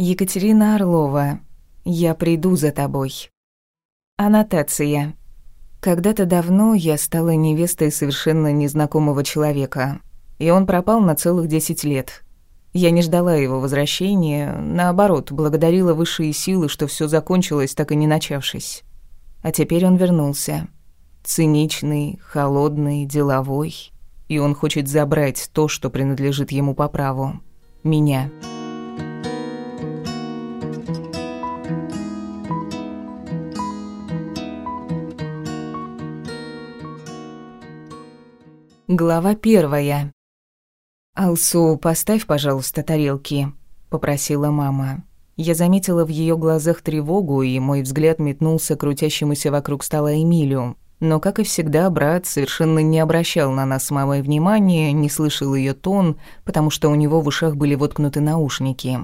Екатерина Орлова. Я приду за тобой. Аннотация. Когда-то давно я стала невестой совершенно незнакомого человека, и он пропал на целых десять лет. Я не ждала его возвращения, наоборот, благодарила высшие силы, что все закончилось, так и не начавшись. А теперь он вернулся. Циничный, холодный, деловой, и он хочет забрать то, что принадлежит ему по праву. Меня. Глава первая. «Алсу, поставь, пожалуйста, тарелки», — попросила мама. Я заметила в ее глазах тревогу, и мой взгляд метнулся к крутящемуся вокруг стола Эмилию. Но, как и всегда, брат совершенно не обращал на нас с мамой внимания, не слышал ее тон, потому что у него в ушах были воткнуты наушники.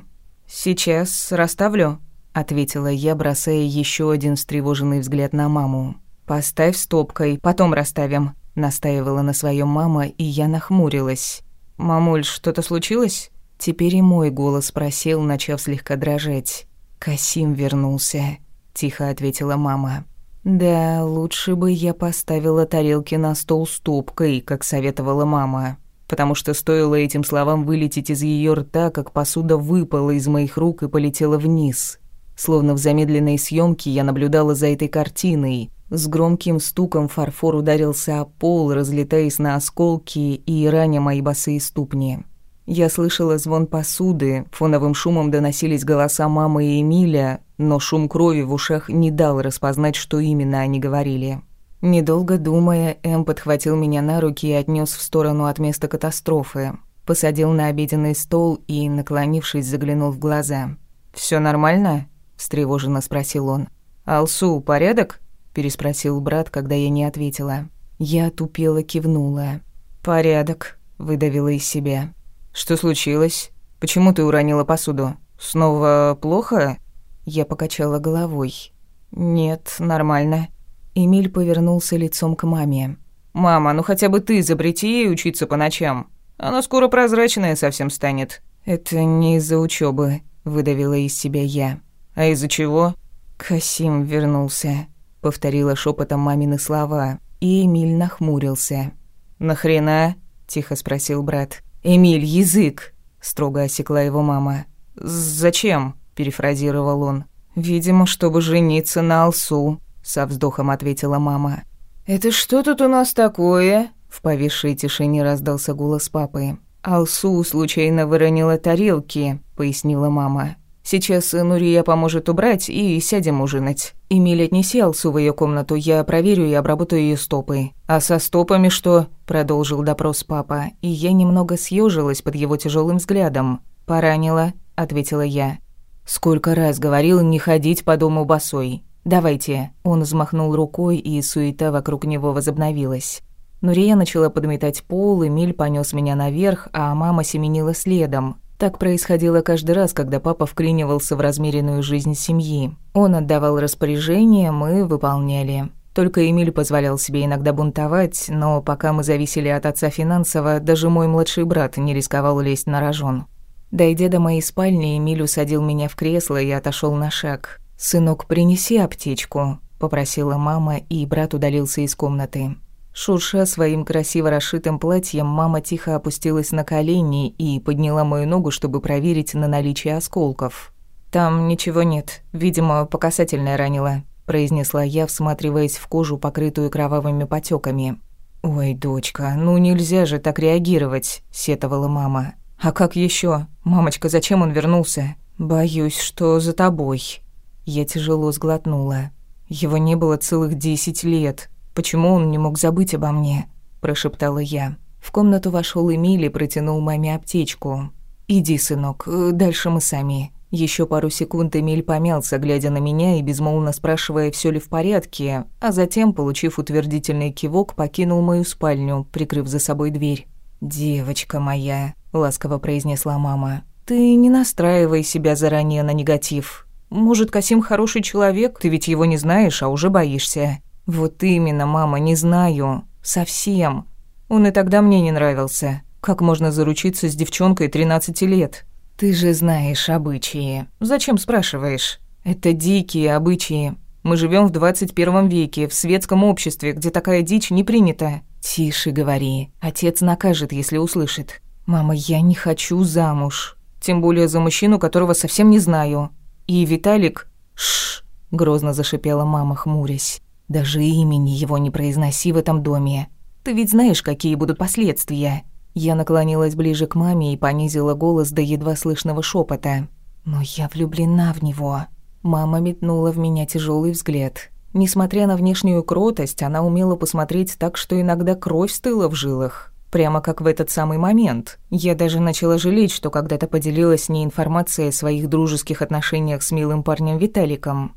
«Сейчас расставлю», — ответила я, бросая еще один встревоженный взгляд на маму. «Поставь стопкой, потом расставим», Настаивала на своем мама, и я нахмурилась. «Мамуль, что-то случилось?» Теперь и мой голос просел, начав слегка дрожать. «Касим вернулся», — тихо ответила мама. «Да, лучше бы я поставила тарелки на стол стопкой, как советовала мама, потому что стоило этим словам вылететь из ее рта, как посуда выпала из моих рук и полетела вниз. Словно в замедленной съемке я наблюдала за этой картиной, с громким стуком фарфор ударился о пол, разлетаясь на осколки и раня мои босые ступни. Я слышала звон посуды, фоновым шумом доносились голоса мамы и Эмиля, но шум крови в ушах не дал распознать, что именно они говорили. Недолго думая, Эм подхватил меня на руки и отнес в сторону от места катастрофы. Посадил на обеденный стол и, наклонившись, заглянул в глаза. «Всё нормально?» – встревоженно спросил он. «Алсу, порядок?» Переспросил брат, когда я не ответила. Я тупела кивнула. «Порядок», — выдавила из себя. «Что случилось? Почему ты уронила посуду? Снова плохо?» Я покачала головой. «Нет, нормально». Эмиль повернулся лицом к маме. «Мама, ну хотя бы ты запрети ей учиться по ночам. Она скоро прозрачная совсем станет». «Это не из-за учебы, выдавила из себя я. «А из-за чего?» Касим вернулся повторила шепотом мамины слова, и Эмиль нахмурился. «Нахрена?» – тихо спросил брат. «Эмиль, язык!» – строго осекла его мама. «Зачем?» – перефразировал он. «Видимо, чтобы жениться на Алсу», – со вздохом ответила мама. «Это что тут у нас такое?» В повисшей тишине раздался голос папы. «Алсу случайно выронила тарелки», — пояснила мама. Сейчас Нурия поможет убрать и сядем ужинать. Эмиль, отнеси Алсу в ее комнату, я проверю и обработаю ее стопы. А со стопами что? Продолжил допрос папа, и я немного съежилась под его тяжелым взглядом. Поранила, ответила я. Сколько раз говорил не ходить по дому босой. Давайте. Он взмахнул рукой, и суета вокруг него возобновилась. Нурия начала подметать пол, Эмиль понес меня наверх, а мама семенила следом. Так происходило каждый раз, когда папа вклинивался в размеренную жизнь семьи. Он отдавал распоряжения, мы выполняли. Только Эмиль позволял себе иногда бунтовать, но пока мы зависели от отца финансово, даже мой младший брат не рисковал лезть на рожон. Дойдя до моей спальни, Эмиль усадил меня в кресло и отошел на шаг. «Сынок, принеси аптечку», — попросила мама, и брат удалился из комнаты. Шурша своим красиво расшитым платьем, мама тихо опустилась на колени и подняла мою ногу, чтобы проверить на наличие осколков. «Там ничего нет. Видимо, по касательной ранила», – произнесла я, всматриваясь в кожу, покрытую кровавыми потеками. «Ой, дочка, ну нельзя же так реагировать», – сетовала мама. «А как еще? Мамочка, зачем он вернулся?» «Боюсь, что за тобой». Я тяжело сглотнула. Его не было целых десять лет. Почему он не мог забыть обо мне?» – прошептала я. В комнату вошел Эмиль и протянул маме аптечку. «Иди, сынок, дальше мы сами». Еще пару секунд Эмиль помялся, глядя на меня и безмолвно спрашивая, все ли в порядке, а затем, получив утвердительный кивок, покинул мою спальню, прикрыв за собой дверь. «Девочка моя», — ласково произнесла мама, — «ты не настраивай себя заранее на негатив. Может, Касим хороший человек, ты ведь его не знаешь, а уже боишься. «Вот именно, мама, не знаю. Совсем. Он и тогда мне не нравился. Как можно заручиться с девчонкой 13 лет?» «Ты же знаешь обычаи. Зачем спрашиваешь? Это дикие обычаи. Мы живем в 21 веке, в светском обществе, где такая дичь не принята. Тише говори. Отец накажет, если услышит. Мама, я не хочу замуж. Тем более за мужчину, которого совсем не знаю. И Виталик... Шш, грозно зашипела мама, хмурясь. Даже имени его не произноси в этом доме. Ты ведь знаешь, какие будут последствия. Я наклонилась ближе к маме и понизила голос до едва слышного шепота. «Но я влюблена в него». Мама метнула в меня тяжелый взгляд. Несмотря на внешнюю кротость, она умела посмотреть так, что иногда кровь стыла в жилах. Прямо как в этот самый момент. Я даже начала жалеть, что когда-то поделилась с ней информацией о своих дружеских отношениях с милым парнем Виталиком.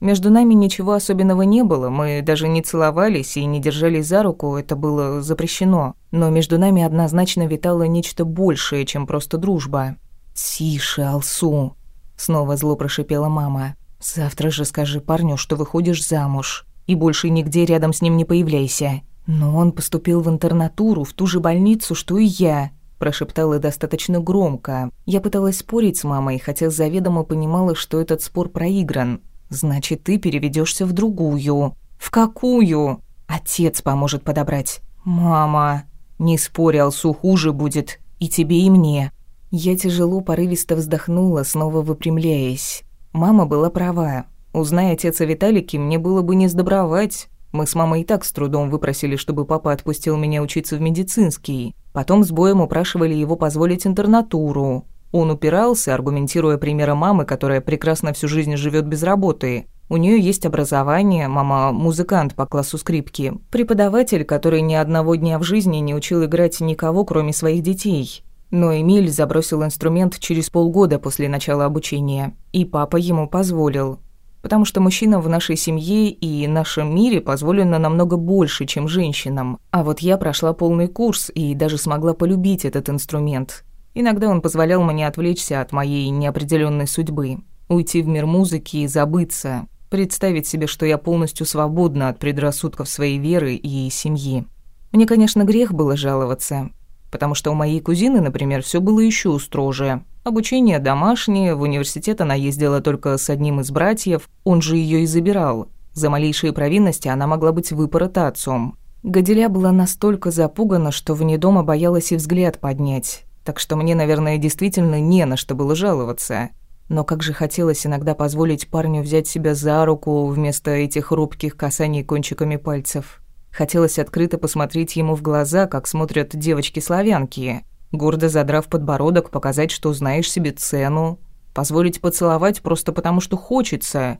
Между нами ничего особенного не было, мы даже не целовались и не держались за руку, это было запрещено. Но между нами однозначно витало нечто большее, чем просто дружба. «Тише, Алсу!» — снова зло прошипела мама. «Завтра же скажи парню, что выходишь замуж, и больше нигде рядом с ним не появляйся. Но он поступил в интернатуру, в ту же больницу, что и я», прошептала достаточно громко. Я пыталась спорить с мамой, хотя заведомо понимала, что этот спор проигран. Значит, ты переведешься в другую. В какую? Отец поможет подобрать. Мама, не спорь, Алсу, хуже будет. И тебе, и мне. Я тяжело, порывисто вздохнула, снова выпрямляясь. Мама была права. Узная отец о Виталике, мне было бы не сдобровать. Мы с мамой и так с трудом выпросили, чтобы папа отпустил меня учиться в медицинский. Потом с боем упрашивали его позволить интернатуру. Он упирался, аргументируя примером мамы, которая прекрасно всю жизнь живет без работы. У нее есть образование, мама музыкант по классу скрипки, преподаватель, который ни одного дня в жизни не учил играть никого, кроме своих детей. Но Эмиль забросил инструмент через полгода после начала обучения, и папа ему позволил. Потому что мужчинам в нашей семье и нашем мире позволено намного больше, чем женщинам. А вот я прошла полный курс и даже смогла полюбить этот инструмент. Иногда он позволял мне отвлечься от моей неопределенной судьбы, уйти в мир музыки и забыться, представить себе, что я полностью свободна от предрассудков своей веры и семьи. Мне, конечно, грех было жаловаться, потому что у моей кузины, например, все было еще строже. Обучение домашнее, в университет она ездила только с одним из братьев, он же ее и забирал. За малейшие провинности она могла быть выпорота отцом. Гаделя была настолько запугана, что вне дома боялась и взгляд поднять так что мне, наверное, действительно не на что было жаловаться. Но как же хотелось иногда позволить парню взять себя за руку вместо этих робких касаний кончиками пальцев. Хотелось открыто посмотреть ему в глаза, как смотрят девочки-славянки, гордо задрав подбородок, показать, что знаешь себе цену, позволить поцеловать просто потому, что хочется.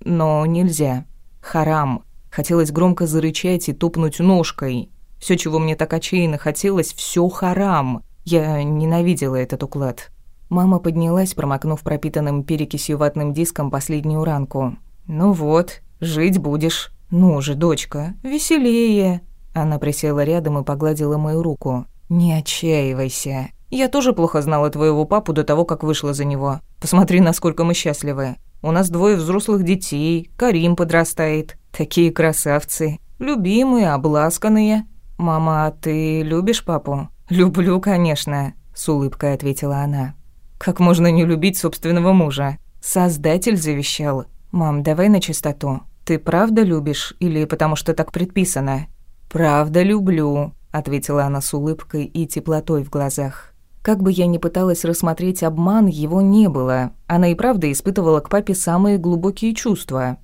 Но нельзя. Харам. Хотелось громко зарычать и топнуть ножкой. Все, чего мне так отчаянно хотелось, все харам. Я ненавидела этот уклад. Мама поднялась, промокнув пропитанным перекисью ватным диском последнюю ранку. «Ну вот, жить будешь. Ну же, дочка, веселее». Она присела рядом и погладила мою руку. «Не отчаивайся. Я тоже плохо знала твоего папу до того, как вышла за него. Посмотри, насколько мы счастливы. У нас двое взрослых детей, Карим подрастает. Такие красавцы. Любимые, обласканные. Мама, а ты любишь папу?» «Люблю, конечно», — с улыбкой ответила она. «Как можно не любить собственного мужа? Создатель завещал. Мам, давай на чистоту. Ты правда любишь или потому что так предписано?» «Правда люблю», — ответила она с улыбкой и теплотой в глазах. Как бы я ни пыталась рассмотреть обман, его не было. Она и правда испытывала к папе самые глубокие чувства.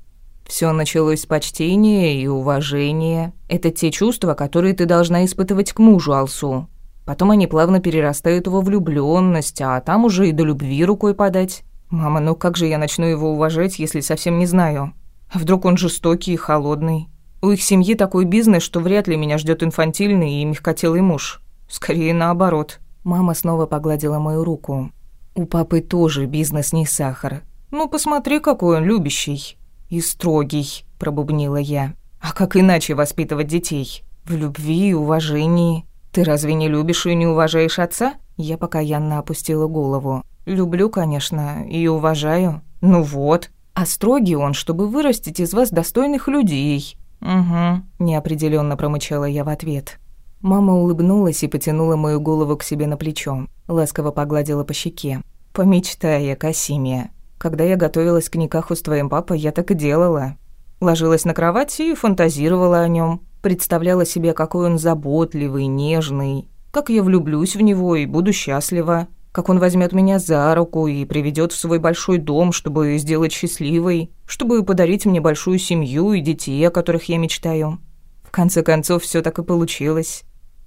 Все началось с почтения и уважения. Это те чувства, которые ты должна испытывать к мужу, Алсу. Потом они плавно перерастают во влюбленность, а там уже и до любви рукой подать. Мама, ну как же я начну его уважать, если совсем не знаю? А вдруг он жестокий и холодный? У их семьи такой бизнес, что вряд ли меня ждет инфантильный и мягкотелый муж. Скорее наоборот. Мама снова погладила мою руку. У папы тоже бизнес не сахар. Ну, посмотри, какой он любящий. И строгий, пробубнила я. А как иначе воспитывать детей? В любви и уважении. «Ты разве не любишь и не уважаешь отца?» Я покаянно опустила голову. «Люблю, конечно, и уважаю. Ну вот. А строгий он, чтобы вырастить из вас достойных людей». «Угу», – неопределенно промычала я в ответ. Мама улыбнулась и потянула мою голову к себе на плечо. Ласково погладила по щеке. Помечтай о Касиме. Когда я готовилась к никаху с твоим папой, я так и делала. Ложилась на кровать и фантазировала о нем, представляла себе, какой он заботливый, нежный, как я влюблюсь в него и буду счастлива, как он возьмет меня за руку и приведет в свой большой дом, чтобы сделать счастливой, чтобы подарить мне большую семью и детей, о которых я мечтаю. В конце концов, все так и получилось.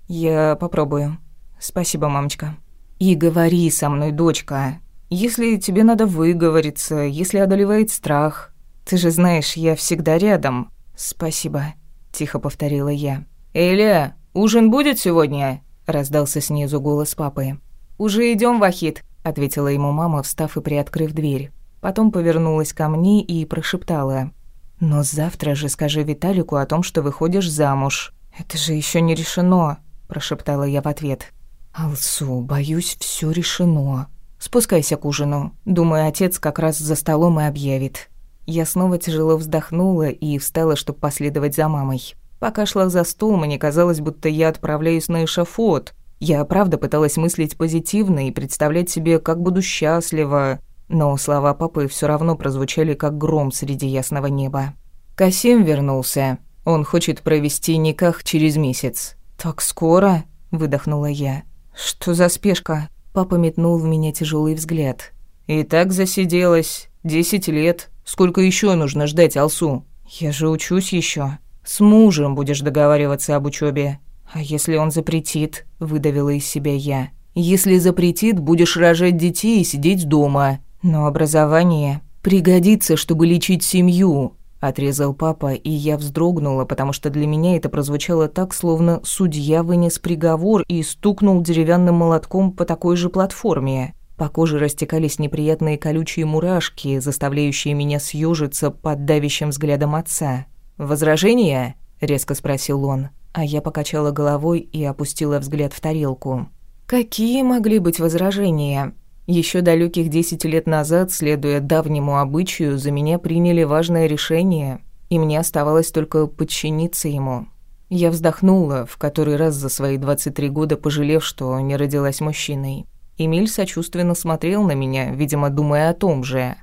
Я попробую. Спасибо, мамочка. И говори со мной, дочка. Если тебе надо выговориться, если одолевает страх. Ты же знаешь, я всегда рядом. Спасибо, тихо повторила я. Эля, ужин будет сегодня? раздался снизу голос папы. «Уже идем, Вахид», — ответила ему мама, встав и приоткрыв дверь. Потом повернулась ко мне и прошептала. «Но завтра же скажи Виталику о том, что выходишь замуж». «Это же еще не решено», — прошептала я в ответ. «Алсу, боюсь, все решено. Спускайся к ужину. Думаю, отец как раз за столом и объявит». Я снова тяжело вздохнула и встала, чтобы последовать за мамой. Пока шла за стол, мне казалось, будто я отправляюсь на эшафот. Я правда пыталась мыслить позитивно и представлять себе, как буду счастлива, но слова папы все равно прозвучали как гром среди ясного неба. Касим вернулся. Он хочет провести никах через месяц. «Так скоро?» – выдохнула я. «Что за спешка?» Папа метнул в меня тяжелый взгляд. «И так засиделась. Десять лет. Сколько еще нужно ждать Алсу? Я же учусь еще. С мужем будешь договариваться об учебе. А если он запретит, выдавила из себя я. Если запретит, будешь рожать детей и сидеть дома. Но образование пригодится, чтобы лечить семью, отрезал папа, и я вздрогнула, потому что для меня это прозвучало так, словно судья вынес приговор и стукнул деревянным молотком по такой же платформе. По коже растекались неприятные колючие мурашки, заставляющие меня съежиться под давящим взглядом отца. «Возражения?» — резко спросил он, а я покачала головой и опустила взгляд в тарелку. «Какие могли быть возражения?» Еще далеких десять лет назад, следуя давнему обычаю, за меня приняли важное решение, и мне оставалось только подчиниться ему. Я вздохнула, в который раз за свои 23 года пожалев, что не родилась мужчиной. Эмиль сочувственно смотрел на меня, видимо, думая о том же.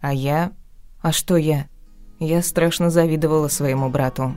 А я... А что я? Я страшно завидовала своему брату.